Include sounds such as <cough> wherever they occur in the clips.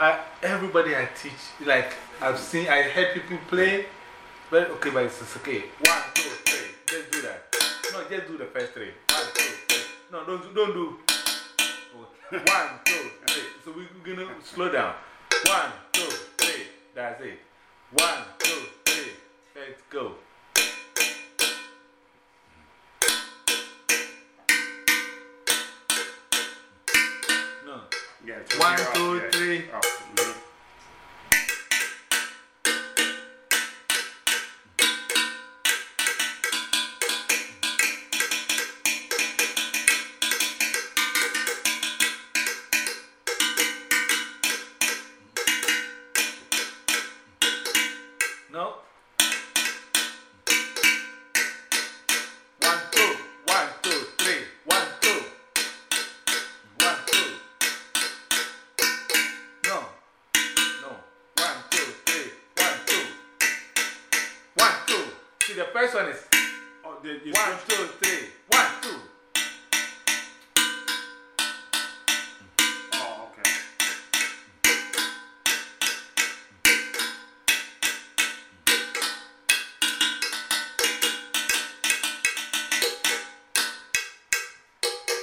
I, everybody I teach, like I've seen, I heard people play, but okay, but it's okay. One, two, three. Just do that. No, just do the first three. One, two, three. No, don't, do- don't do. One, two, three. So we, we're going to slow down. One, two, three. That's it. One, two, three. Let's go. No. You One, two, yeah. three. Oh, See, the first one is Oh, the, you one, switch- two, three, one, two. Oh, okay.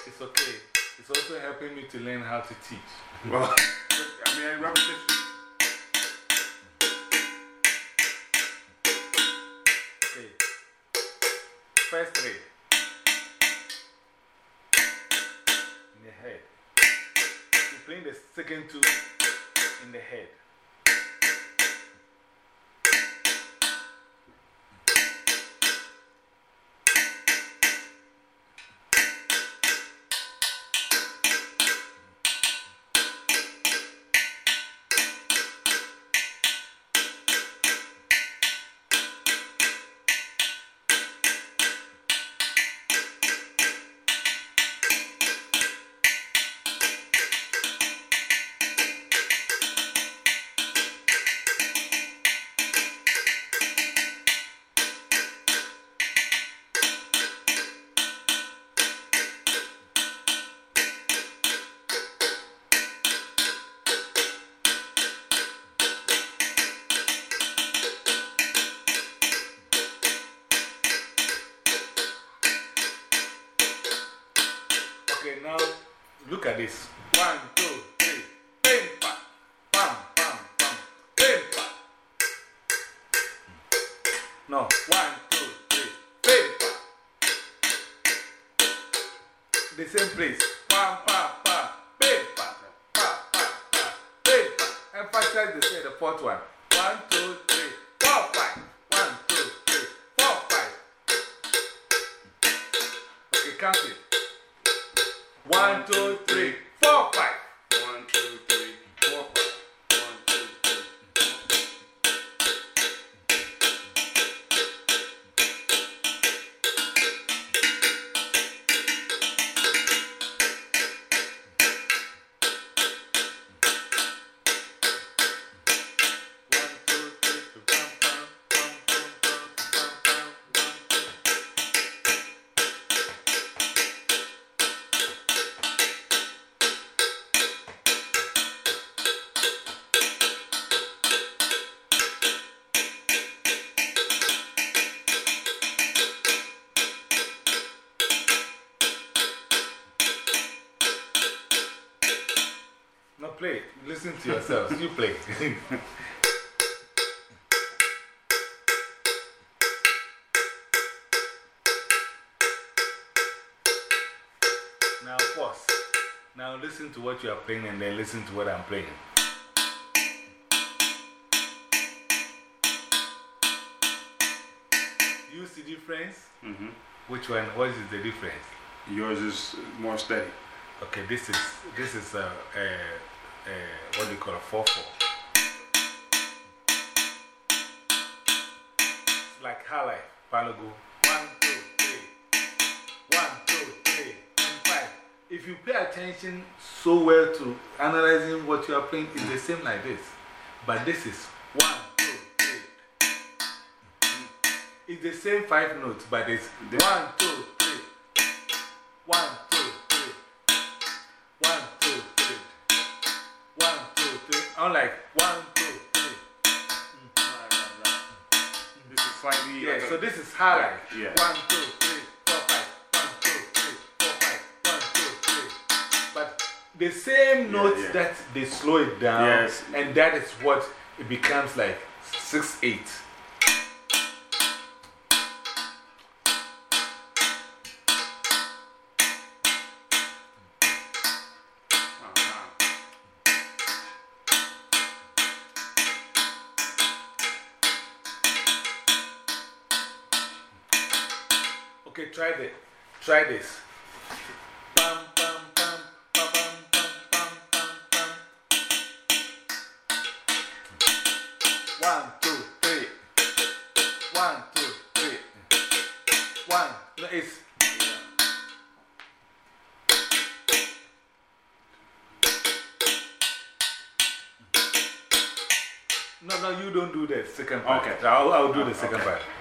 It's okay. It's also helping me to learn how to teach. <laughs> <laughs> First three. In the head. You're playing the second two in the head. Now look at this. One, two, three. Bam, bam, bam, bam, bam. Bam, bam. No, one, two, three. Bam, bam. The same place. Bam, bam, bam. Bam, bam. Bam, bam, bam. Bam, bam. Emphasize the, say the fourth one. One, two, three, four, five. One, two, three, four, five. Okay, count it. One, two, three, Listen to yourselves. You play. <laughs> now, pause. Now, listen to what you are playing and then listen to what I'm playing. You see the difference? Mhm. Which one? What is the difference? Yours is more steady. Okay, this is, this is a, a, a, what do you call a 4 4. It's like highlife. Palago. One, two, three. One, two, three, and five. If you pay attention so well to analyzing what you are playing, it's the same like this. But this is one, two, three. It's the same five notes, but it's one, two. I'm like one, two, three. Right. This is slightly. Yeah, like a- so this is high like Yeah. one, two, three, four, five. One, two, three, four, five. One, two, three. But the same notes yeah. that they slow it down, Yes. and that is what it becomes like six, eight. Okay, try this. Try this. Bam, bam, bam, ba, bam, bam, bam, bam, bam. One, two, three. One, two, three. One. No, it's. No, no, you don't do the second part. Okay. I'll, I'll do the ah, second Okay. part.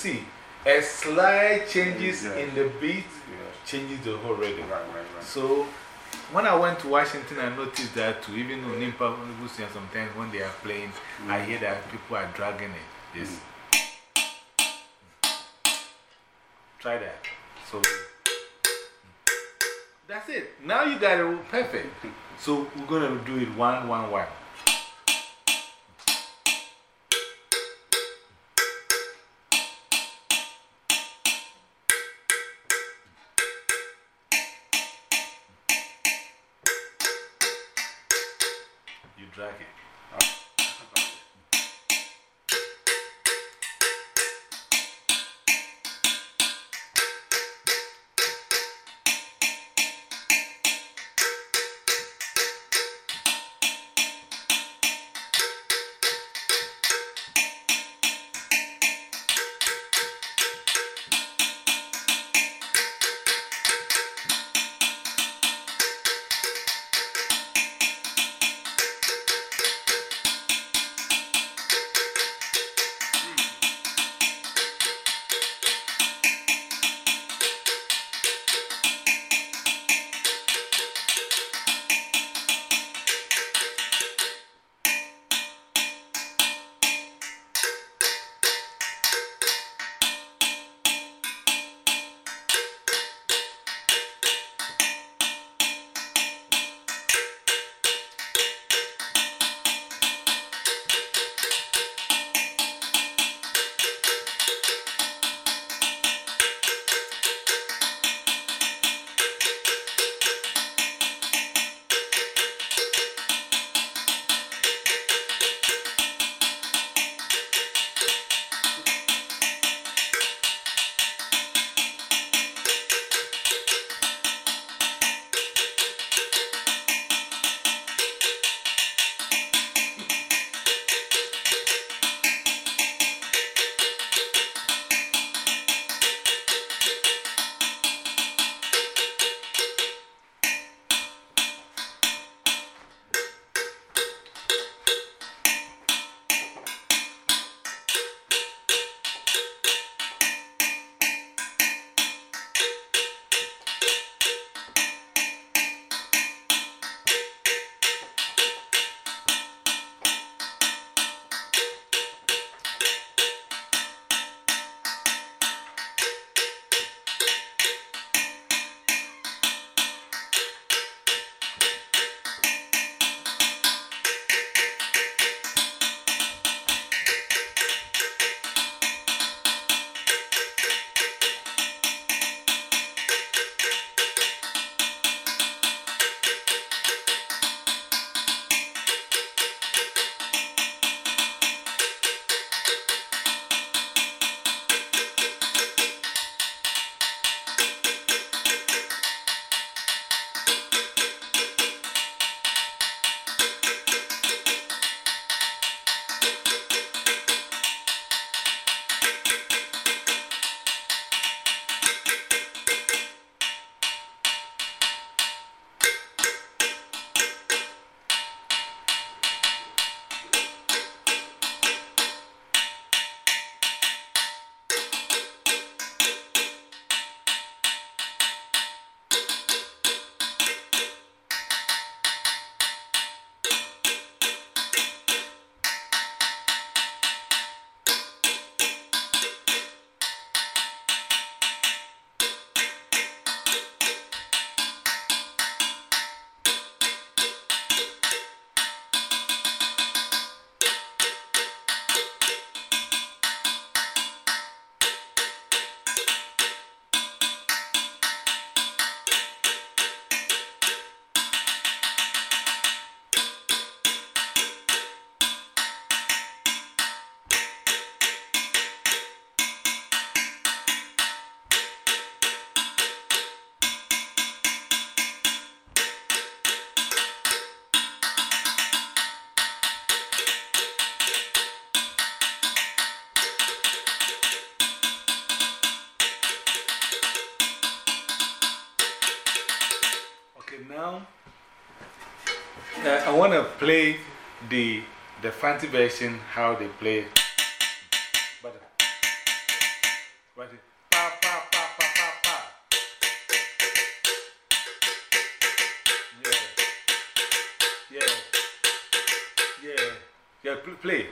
See a slight changes Yeah. in the beat Yeah. changes the whole rhythm. Right, right, right. So when I went to Washington, I noticed that too. Even on Nimpa, sometimes when they are playing, I mm. hear that people are dragging it. This. Mm. Try that. So that's it. Now you got it perfect. <laughs> So we're going to do it one, one, one. Now uh, I want to play the, the fancy version, how they play. But, but, pa, pa, pa, pa, pa, pa. Yeah. Yeah. Yeah. Yeah, play.